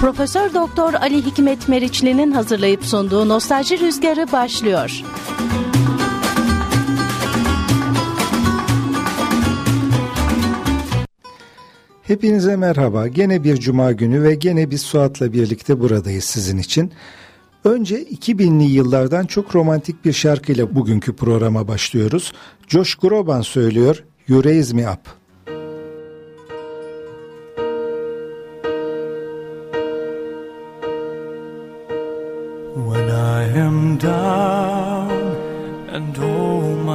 Profesör Doktor Ali Hikmet Meriçli'nin hazırlayıp sunduğu Nostalji Rüzgarı başlıyor. Hepinize merhaba. Gene bir cuma günü ve gene biz Suat'la birlikte buradayız sizin için. Önce 2000'li yıllardan çok romantik bir şarkıyla bugünkü programa başlıyoruz. Josh Groban söylüyor Raise Me Up.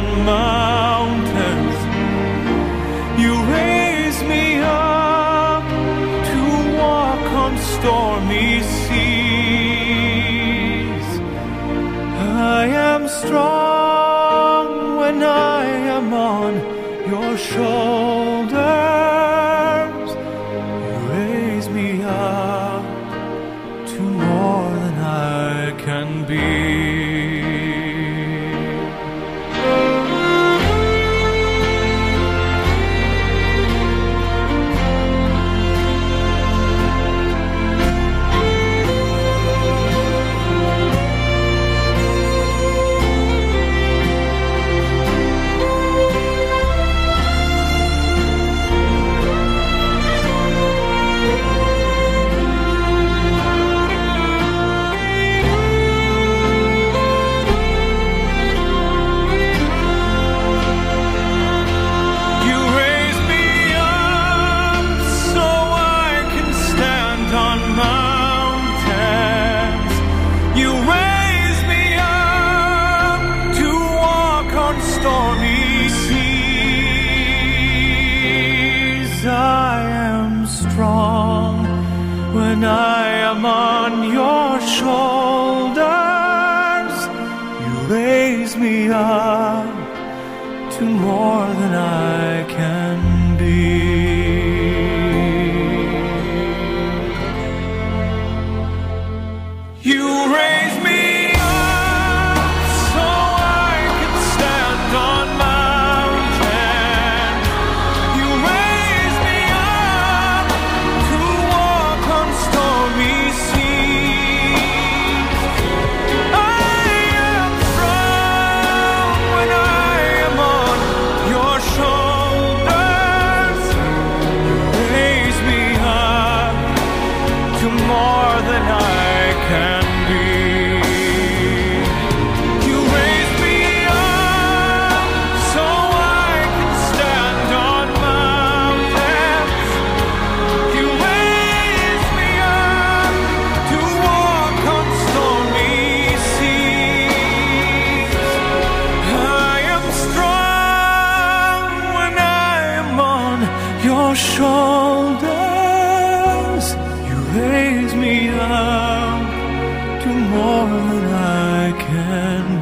my your shoulders. You raise me up to more than I can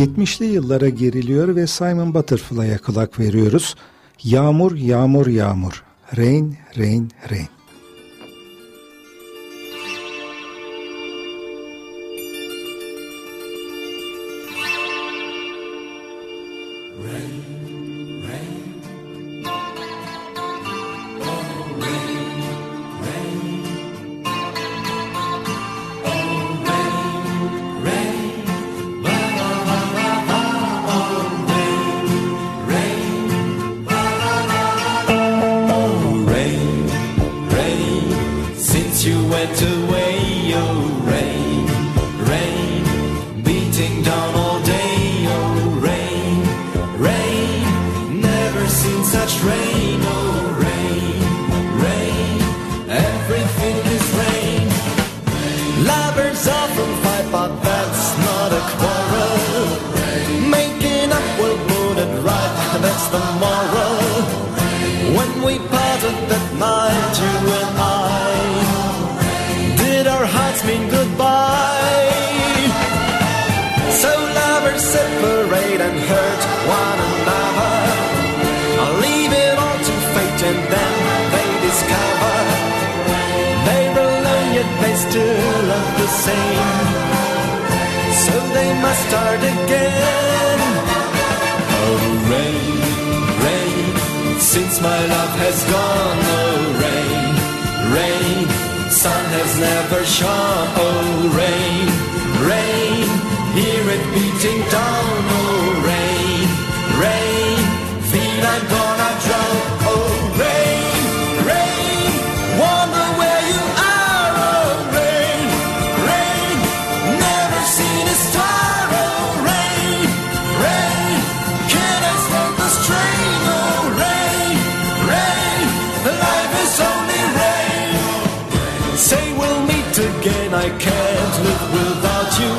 70'li yıllara geriliyor ve Simon Butterfly'a kulak veriyoruz. Yağmur, yağmur, yağmur. Rain, rain, rain. Discover they're alone yet they still love the same. So they must start again. Oh rain, rain, since my love has gone. Oh rain, rain, sun has never shone. Oh rain, rain, hear it beating down. Oh rain, rain, feel I'm I can't live without you.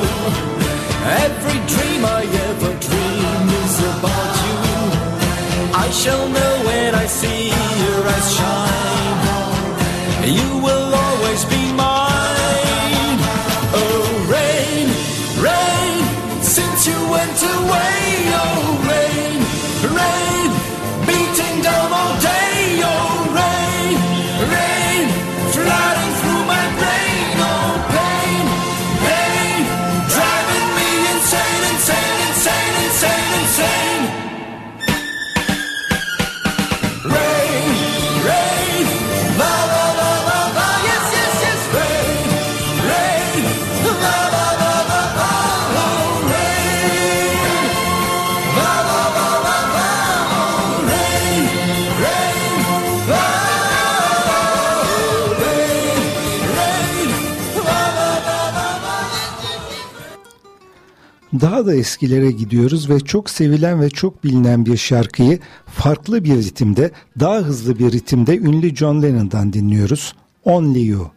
Every dream I ever dream is about you. I shall know when I see your eyes shine. You will always be mine. Oh, rain, rain, since you went away. Oh, rain, rain, beating down all day. Daha da eskilere gidiyoruz ve çok sevilen ve çok bilinen bir şarkıyı farklı bir ritimde, daha hızlı bir ritimde ünlü John Lennon'dan dinliyoruz. Only You.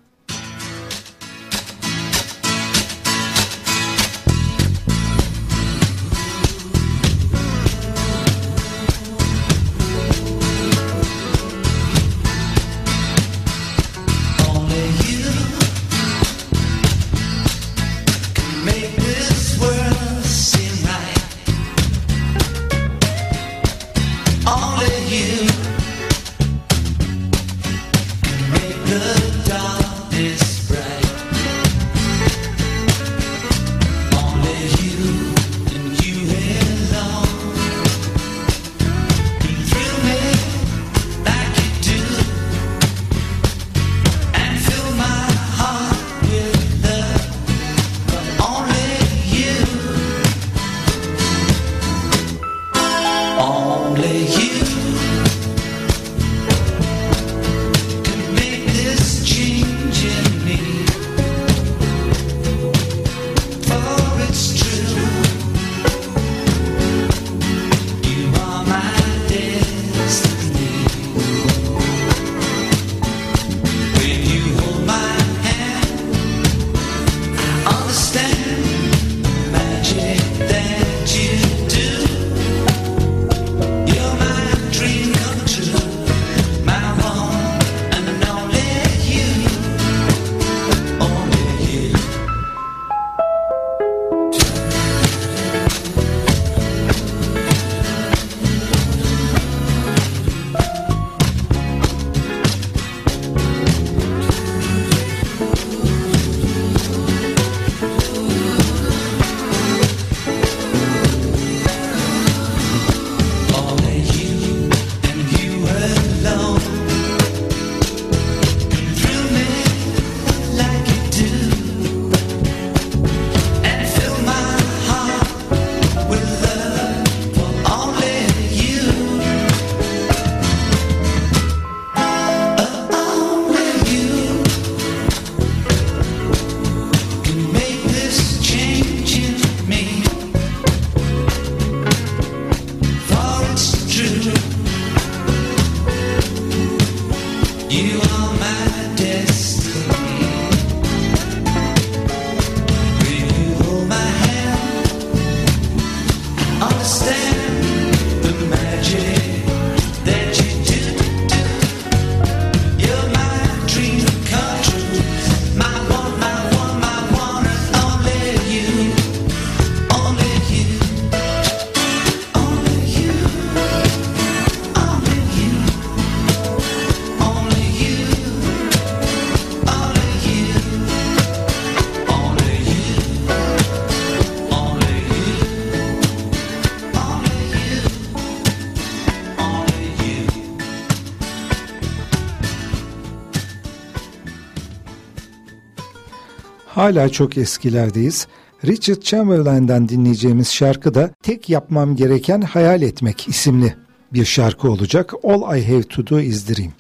Hala çok eskilerdeyiz. Richard Chamberlain'dan dinleyeceğimiz şarkı da Tek Yapmam Gereken Hayal Etmek isimli bir şarkı olacak. All I Have To Do Is Dream.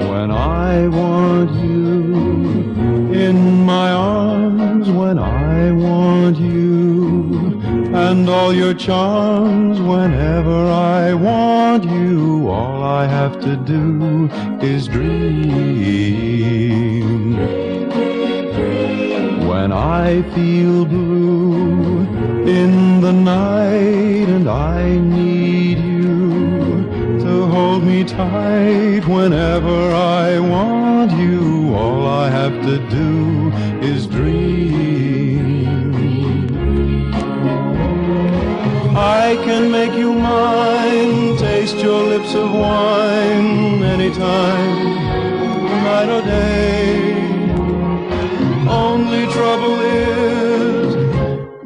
When I want you in my arms, when I want you and all your charms, whenever I want you, all I have to do is dream. When I feel blue in the night and I need you to hold me tight whenever I want you. All I have to do is dream. I can make you mine, taste your lips of wine anytime, night or day. Only trouble is,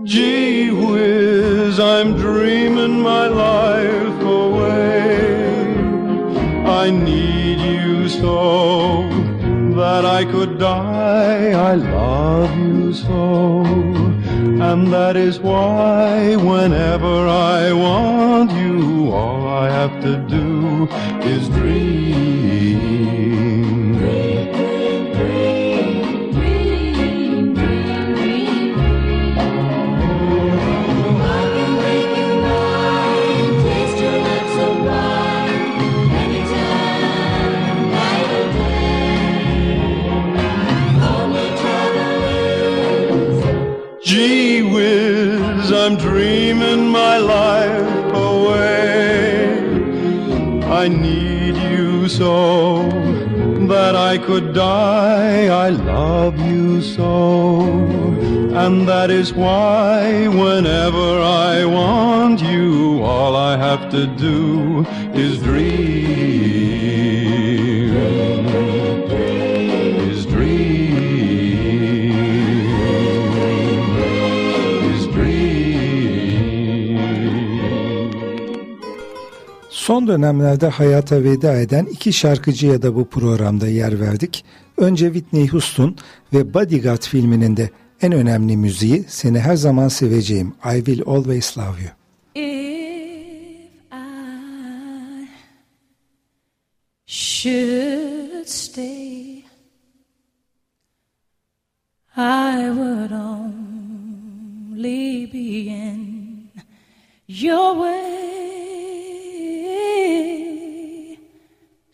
gee whiz, I'm dreaming my life away. I need you so that I could die. I love you so. And that is why whenever I want you, all I have to do is dream. My life away. I need you so that I could die. I love you so. And that is why whenever I want you, all I have to do is dream. Son dönemlerde hayata veda eden iki şarkıcıya da bu programda yer verdik. Önce Whitney Houston ve Bodyguard filminin de en önemli müziği Seni Her Zaman Seveceğim I Will Always Love You. If I should stay, I would only be in your way.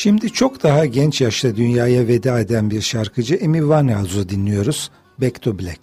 Şimdi çok daha genç yaşta dünyaya veda eden bir şarkıcı Amy Winehouse'u dinliyoruz. Back to Black.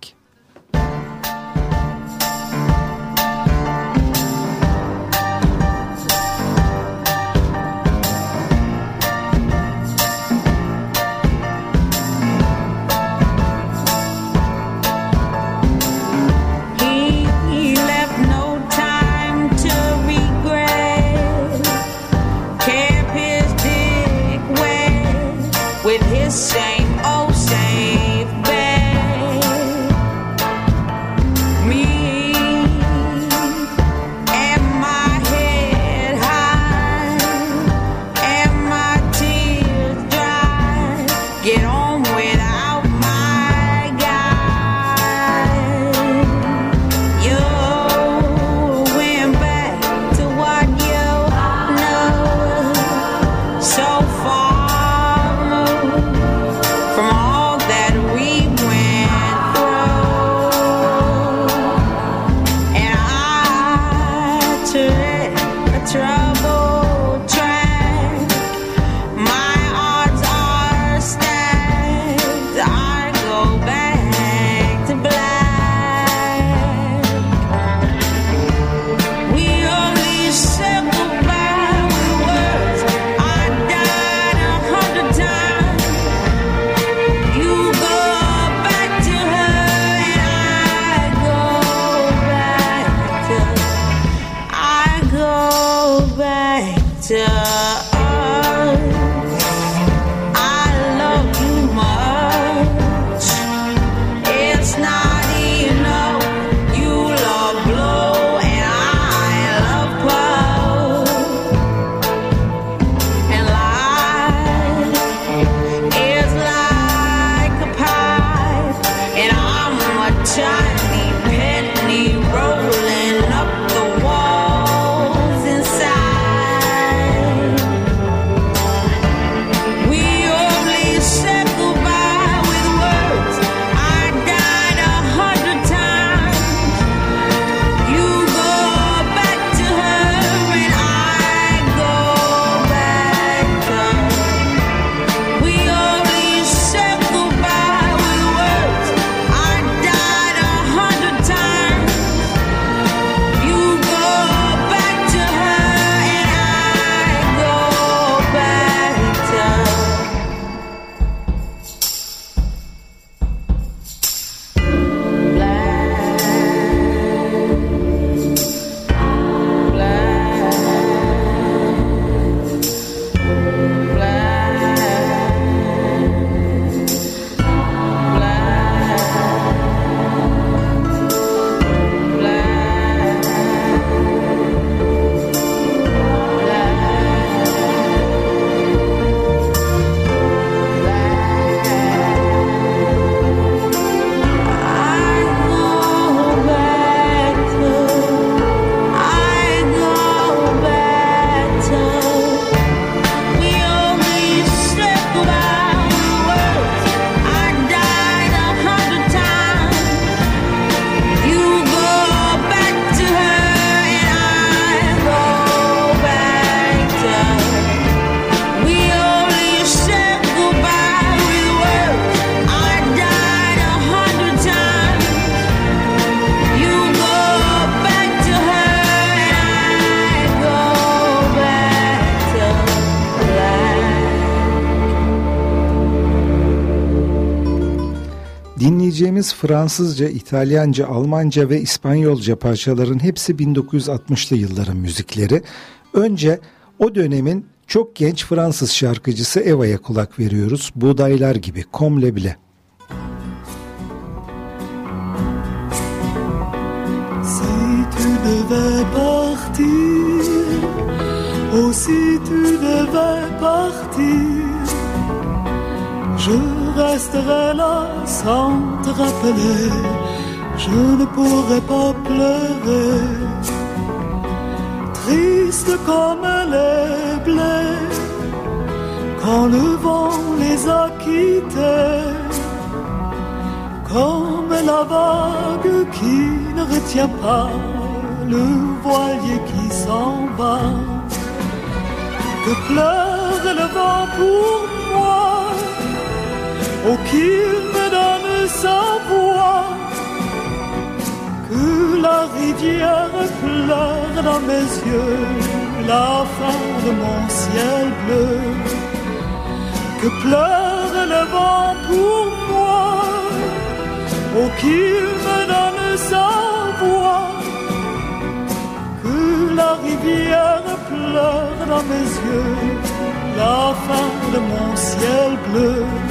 Fransızca, İtalyanca, Almanca ve İspanyolca parçaların hepsi 1960'lı yılların müzikleri. Önce o dönemin çok genç Fransız şarkıcısı Eva'ya kulak veriyoruz. Buğdaylar gibi, komle bile. Si tu devais partir, resterai là sans te rappeler, je ne pourrai pas pleurer, triste comme les blés, quand le vent les a quittés. Comme la vague qui ne retient pas le voilier qui s'en va. Que pleure le vent pour moi, oh qu'il me donne sa voix. Que la rivière pleure dans mes yeux la fin de mon ciel bleu. Que pleure le vent pour moi. Oh, qu'il me donne sa voix, que la rivière pleure dans mes yeux la fin de mon ciel bleu.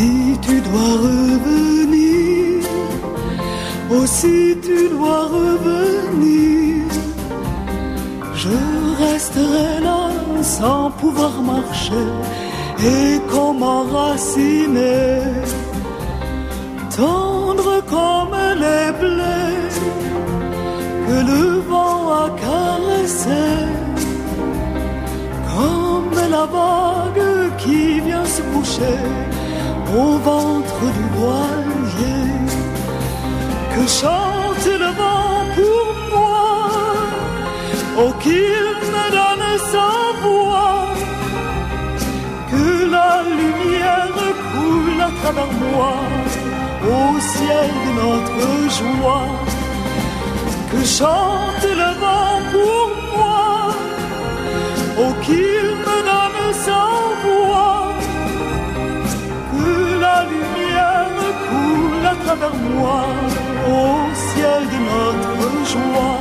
Si tu dois revenir, oh si tu dois revenir, je resterai là sans pouvoir marcher. Et comme enraciné, tendre comme les blés que le vent a caressé, comme la vague qui vient se coucher au ventre du voilier, que chante le vent pour moi, oh qu'il me donne sa voix que la lumière coule à travers moi au ciel de notre joie. Que chante le vent pour moi, oh qu'il travers moi au ciel de notre joie.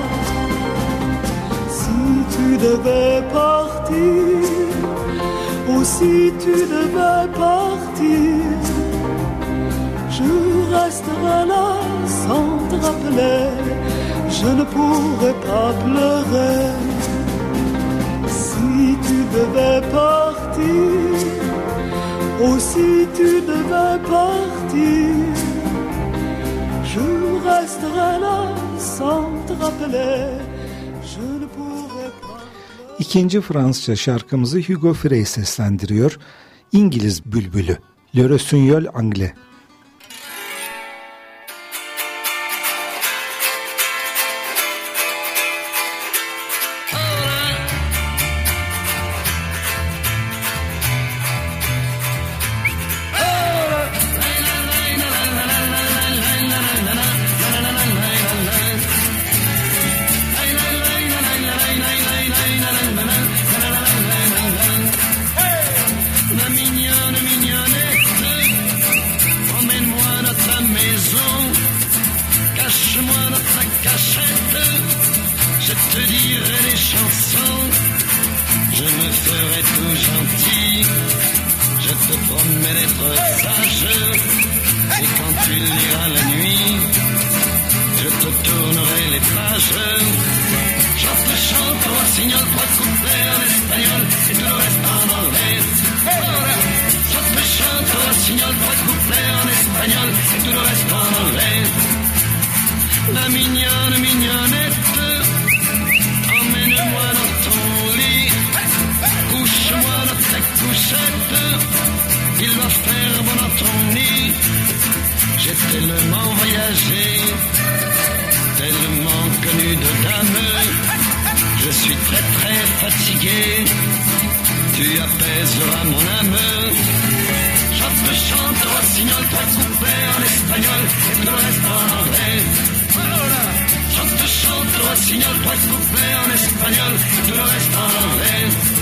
Si tu devais partir, Oh, si tu devais partir, je resterai là sans te rappeler, je ne pourrai pas pleurer. Si tu devais partir, oh si tu devais partir, je resterai là sans te rappeler, je ne pourrai pas. İkinci Fransızca şarkımızı Hugo Frey seslendiriyor. İngiliz Bülbülü. Le Rossignol Anglais. Tellement voyagé, tellement connu de dames, je suis très très fatigué, tu apaiseras mon âme. Chante, chante, rossignol, trois couplets en espagnol et tout le reste en anglais. Voilà. Chante, chante, rossignol, trois couplets en espagnol et tout le reste en anglais.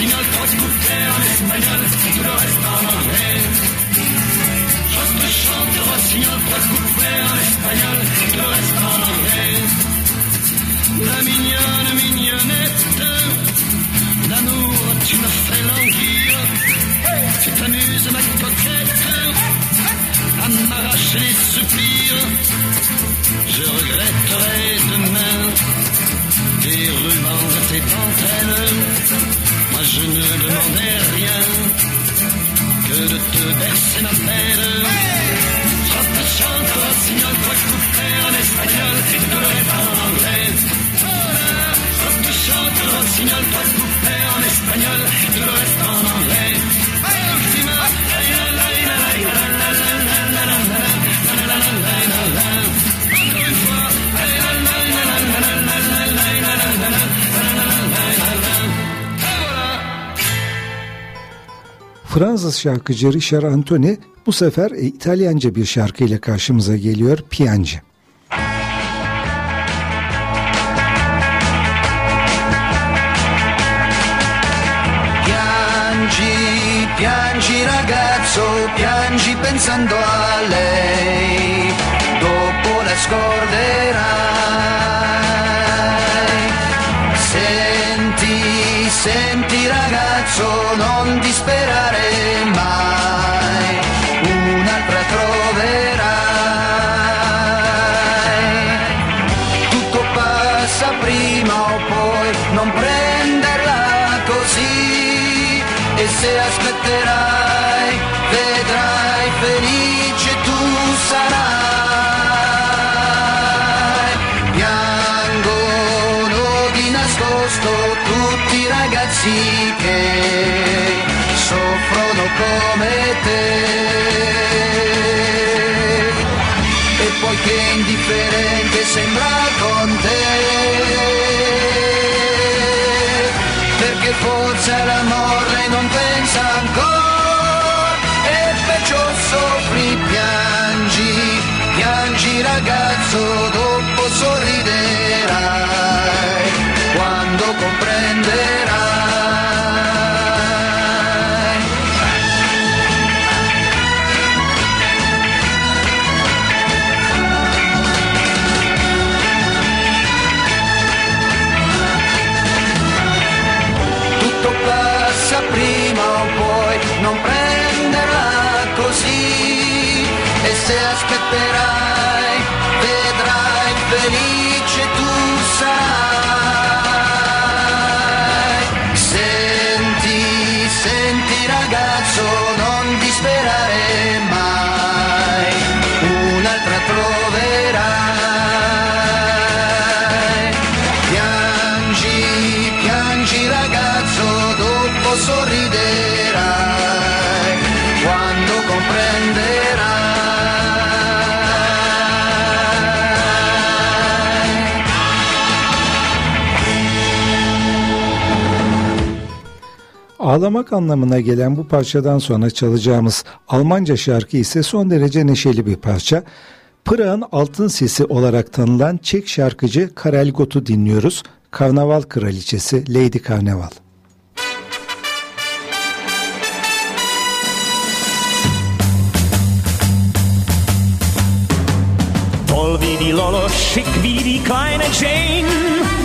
Rossignol, trois couplets en espagnol, et tout le reste en anglais. Je te chante rossignol, trois couplets en espagnol, et tout le reste en anglais. La mignonne, mignonnette, l'amour, tu me fais languir. Tu t'amuses, ma coquette, à m'arracher les soupirs. Je regretterai demain tes rubans tes dentelles. Je ne demandais rien que de te verser ma peine. Chante, chante, signal, toi je couperai en espagnol et te donnerai pas en anglais. Chante, chante, signal, toi je couperai en espagnol et te donnerai pas en anglais. Fransız şarkıcı Richard Anthony bu sefer e, İtalyanca bir şarkıyla karşımıza geliyor. Piangi, piangi ragazzo, piangi pensando a lei, dopo la scorderai. Senti, senti ragazzo, non disperare ragazzo, Ağlamak anlamına gelen bu parçadan sonra çalacağımız Almanca şarkı ise son derece neşeli bir parça. Pırağın altın sesi olarak tanınan Çek şarkıcı Karel Gott'u dinliyoruz. Karnaval kraliçesi Lady Karnaval. Toll wie die Lolo, schick wie die kleine Jane.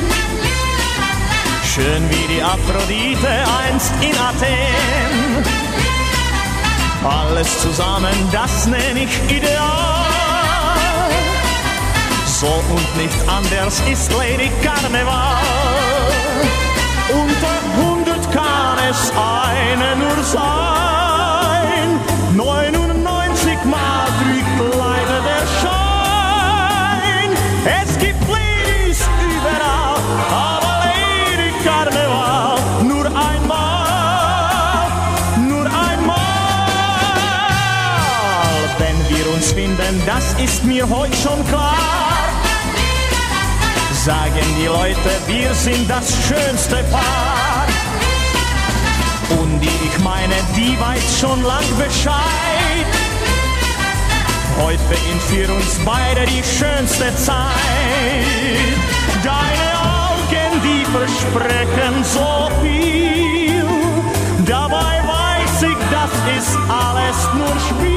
Schön wie die Aphrodite einst in Athen. Alles zusammen, das nenn ich ideal. So und nicht anders ist Lady Karneval. Unter hundert kann es eine nur sein. 99 ist mir heute schon klar. Sagen die Leute, wir sind das schönste Paar. Und ich meine, die weiß schon lang Bescheid. Heute beginnt für uns beide die schönste Zeit. Deine Augen, die versprechen so viel. Dabei weiß ich, das ist alles nur Spiel.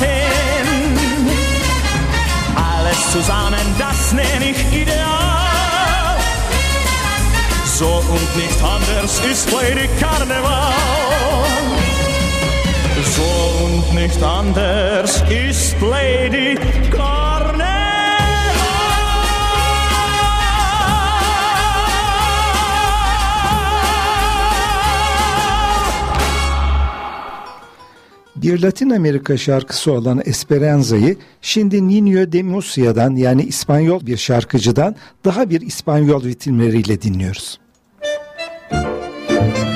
Athen. Alles zusammen, das nenne ich ideal. So und nicht anders ist Lady Karneval. So und nicht anders ist Lady Karneval. Bir Latin Amerika şarkısı olan Esperanza'yı şimdi Nino de Musia'dan yani İspanyol bir şarkıcıdan daha bir İspanyol ritimleriyle dinliyoruz. Müzik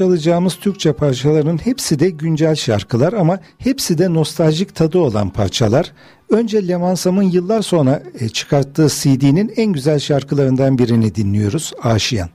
çalacağımız Türkçe parçaların hepsi de güncel şarkılar ama hepsi de nostaljik tadı olan parçalar. Önce Lemansam'ın yıllar sonra e, çıkarttığı CD'nin en güzel şarkılarından birini dinliyoruz Aşiyan.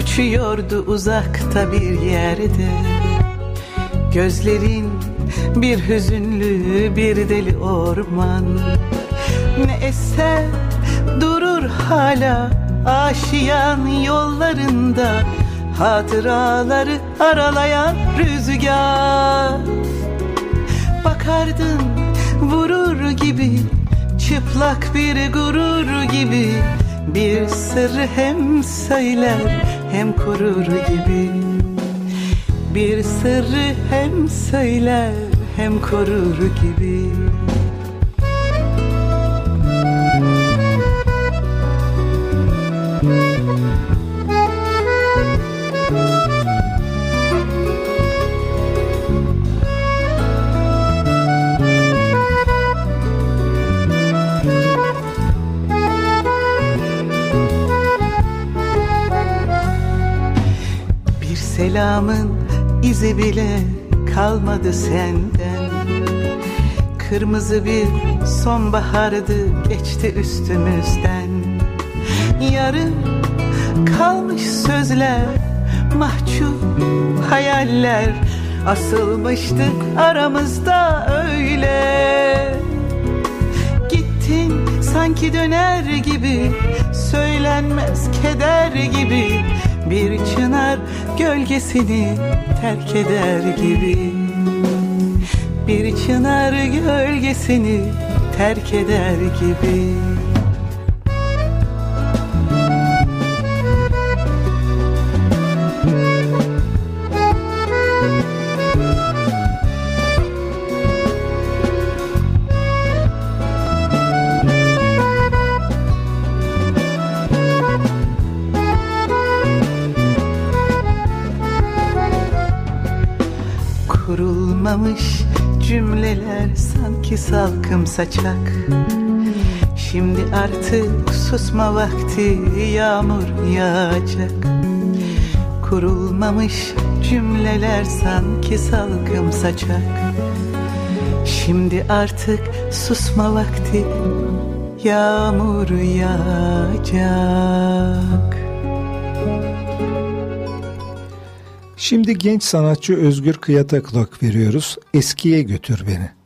Uçuyordu uzakta bir yerde. Gözlerin bir hüzünlü bir deli orman. Ne eser durur hala aşiyan yollarında. Hatıraları aralayan rüzgar. Bakardın vurur gibi Çıplak bir gurur gibi. Bir sırrı hem söyler hem korur gibi. Bir sırrı hem söyler hem korur gibi bile kalmadı senden. Kırmızı bir sonbahardı geçti üstümüzden. Yarım kalmış sözler mahcup hayaller Asılmıştık aramızda öyle. Gittin sanki döner gibi Söylenmez keder gibi Bir çınar gölgesini terk eder gibi. Bir çınar gölgesini terk eder gibi Kurulmamış cümleler sanki salkım saçak. Şimdi artık susma vakti yağmur yağacak. Kurulmamış cümleler sanki salkım saçak. Şimdi artık susma vakti yağmur yağacak Şimdi genç sanatçı Özgür Kıyat'a kulak veriyoruz. Eskiye götür beni.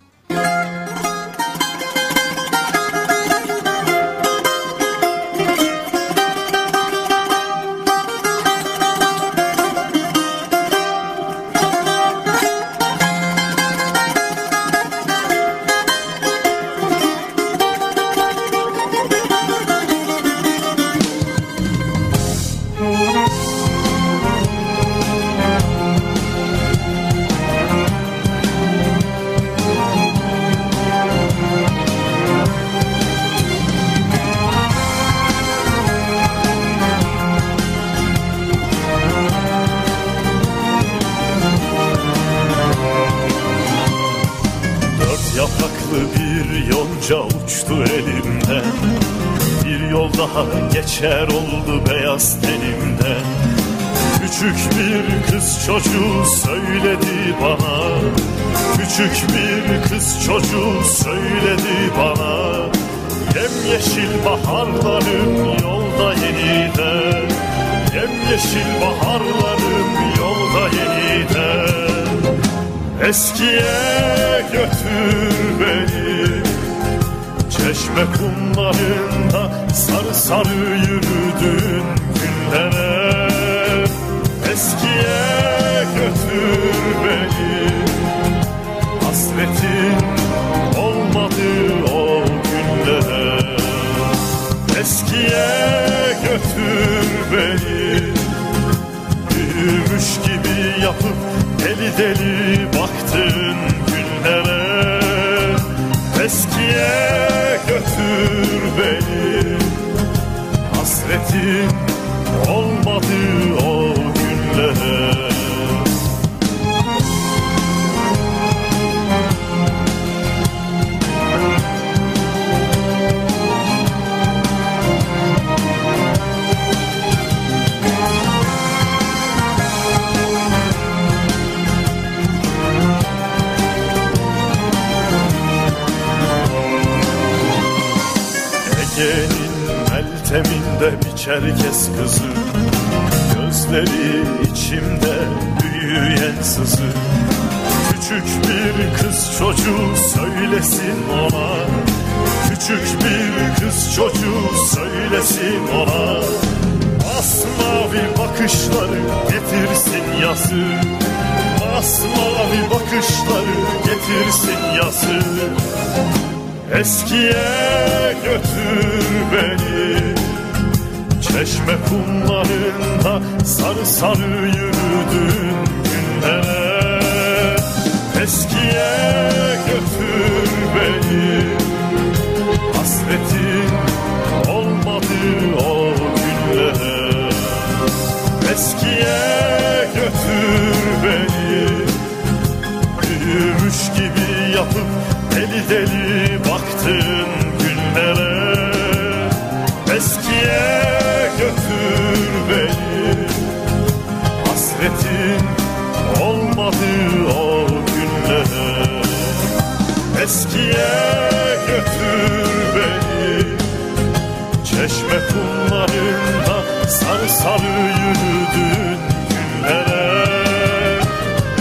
Sarı yürüdün günlere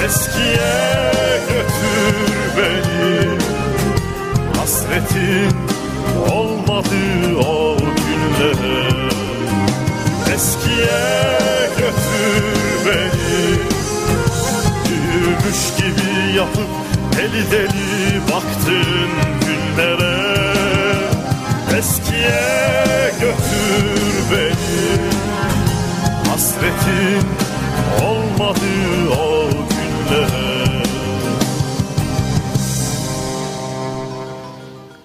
Eskiye götür beni. Hasretin olmadı o günlere Eskiye götür beni. Büyümüş gibi yapıp deli deli baktın günlere Eskiye götür beni Hasretin olmadı o günlere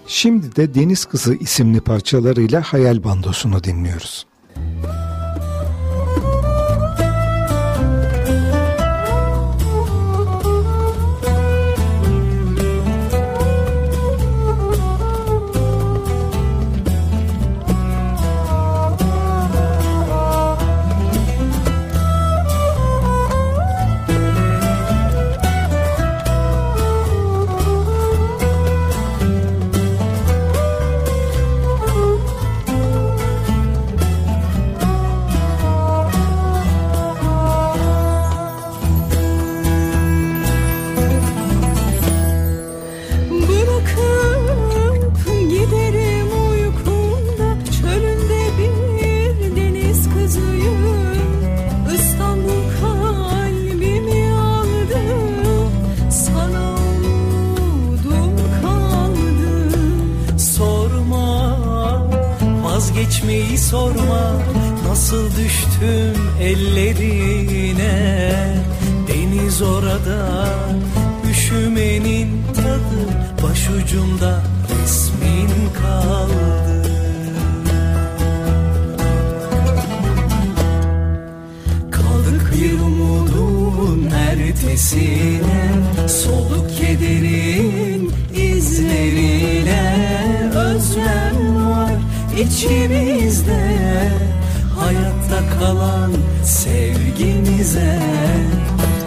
Şimdi de Deniz Kızı isimli parçalarıyla Hayal Bandosunu dinliyoruz. Vazgeçmeyi sorma. Nasıl düştüm ellerine? Deniz orada üşümenin tadı. Başucumda resmin kaldı. Kaldık bir umudun ertesine. Solduk kederin izlerine. Özlem içimizde Hayatta kalan sevgimize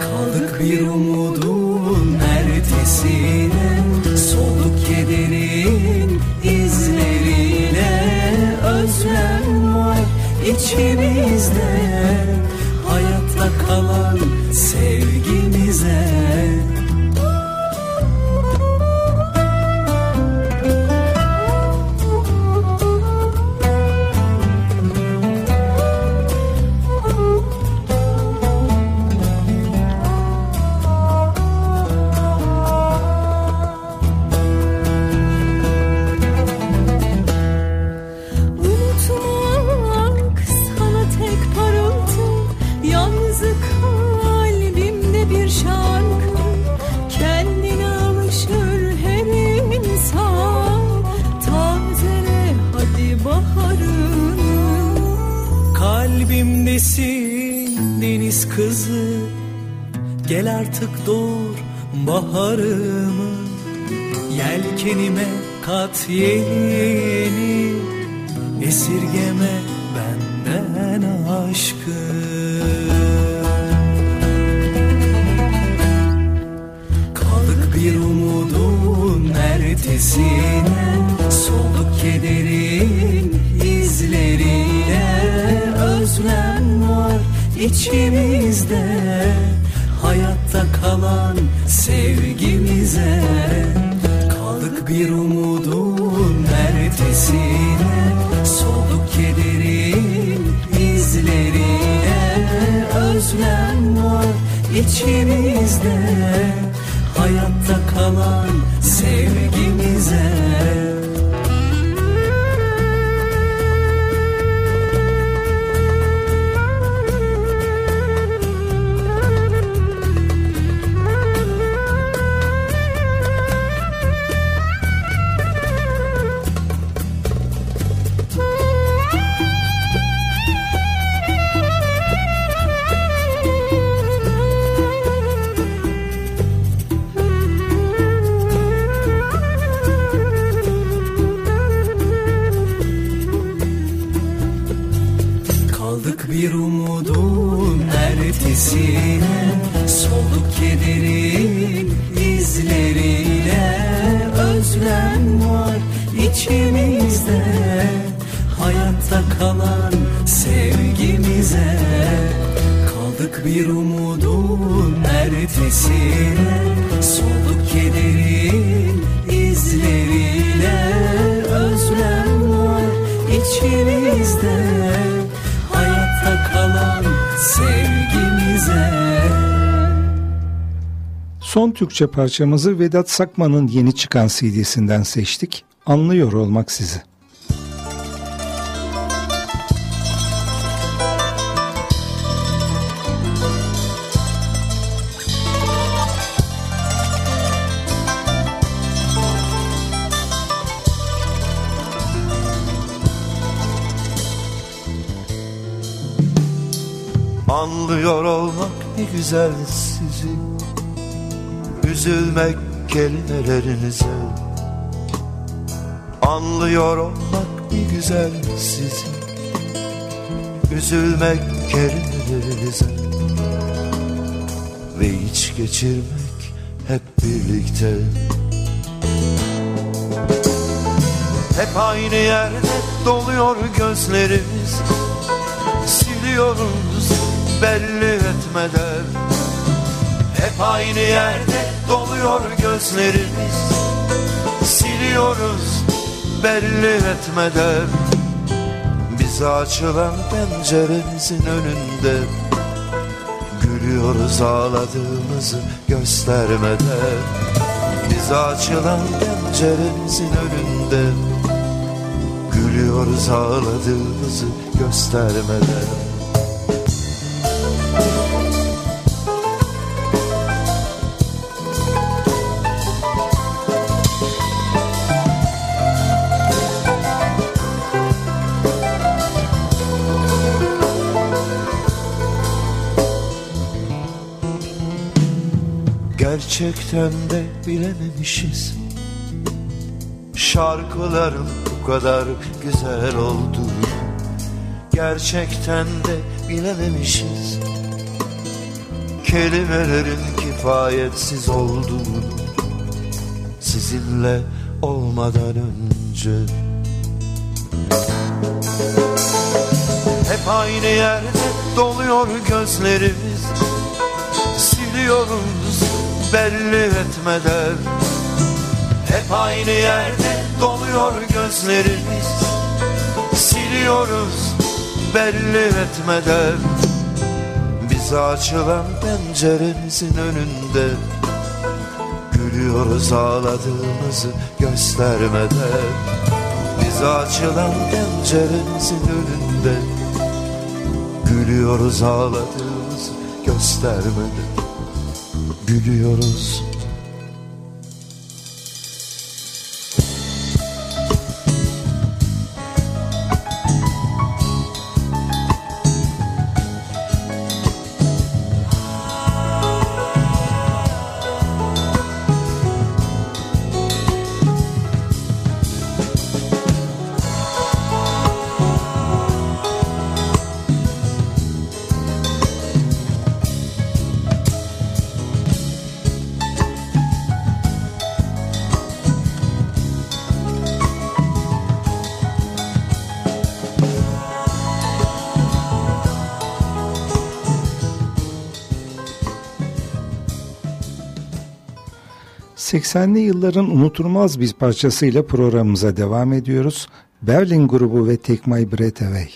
Kaldık bir umudun ertesine Solduk kederin izlerine Özlem var içimizde Hayatta kalan sevgimize Gel artık doğur baharımı Yelkenime kat yelini Esirgeme benden aşkı. Kaldık bir umudun ertesine Solduk kederin izlerine. Özlem var içimizde Kalan sevgimize. Kaldık bir umudun ertesine Solduk kederin izlerine. Özlem var içimizde Hayatta kalan Türkçe parçamızı Vedat Sakman'ın yeni çıkan CD'sinden seçtik. Anlıyor olmak sizi. Anlıyor olmak ne güzel sizi Üzülmek kelimelerinize Anlıyor olmak ne güzel sizi. Üzülmek kelimelerinize Ve iç geçirmek hep birlikte. Hep aynı yerde doluyor gözlerimiz. Siliyoruz belli etmeden. Hep aynı yerde doluyor gözlerimiz Siliyoruz belli etmeden. Bize açılan penceremizin önünde Gülüyoruz ağladığımızı göstermeden. Bize açılan penceremizin önünde Gülüyoruz ağladığımızı göstermeden Gerçekten de bilememişiz. Şarkıların bu kadar güzel olduğunu Gerçekten de bilememişiz. Kelimelerin kifayetsiz olduğunu Sizinle olmadan önce. Hep aynı yerde doluyor gözlerimiz. Siliyoruz belli etmeden Hep aynı yerde doluyor gözlerimiz. Siliyoruz belli etmeden Bize açılan penceremizin önünde Gülüyoruz ağladığımızı göstermeden. Bize açılan penceremizin önünde Gülüyoruz ağladığımızı göstermeden Gülüyoruz 80'li yılların unutulmaz bir parçasıyla programımıza devam ediyoruz. Berlin grubu ve Take My Breath Away.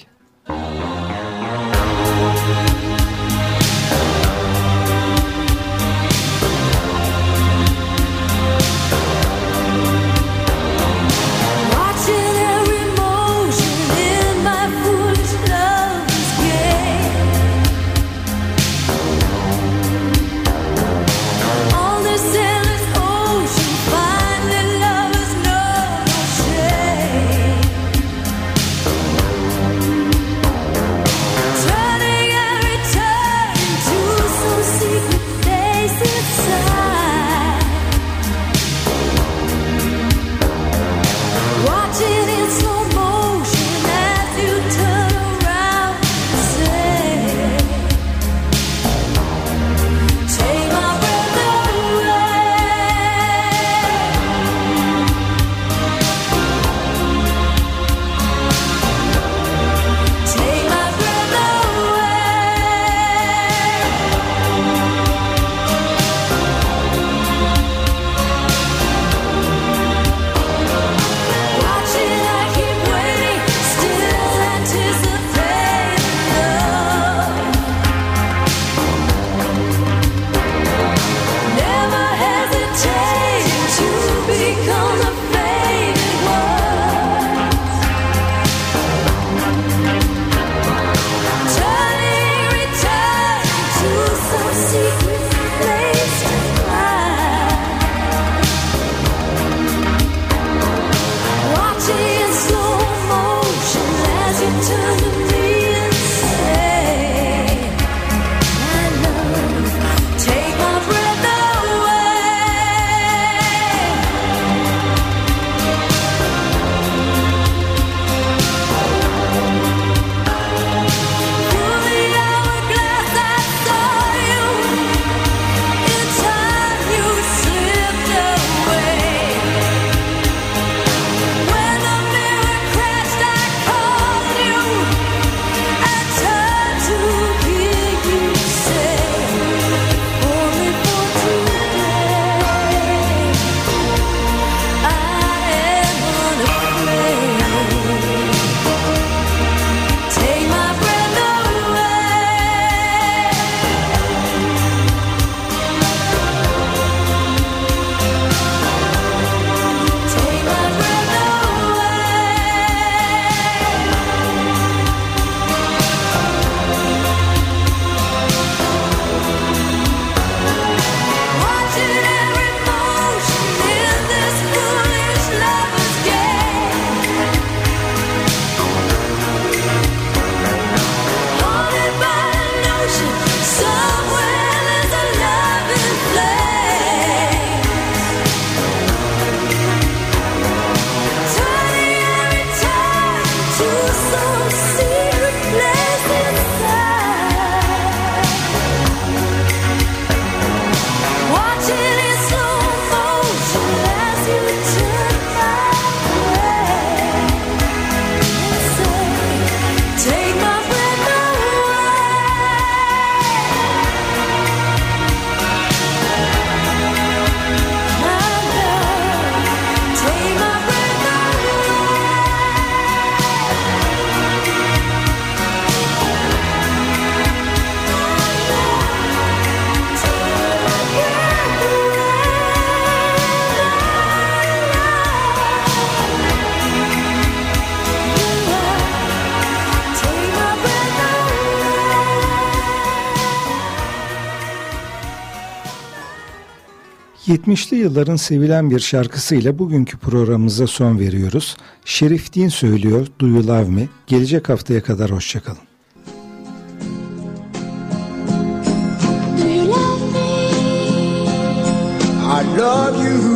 70'li yılların sevilen bir şarkısıyla bugünkü programımıza son veriyoruz. Şerif Din söylüyor Do You Love Me. Gelecek haftaya kadar hoşçakalın. Do you love me? I love you.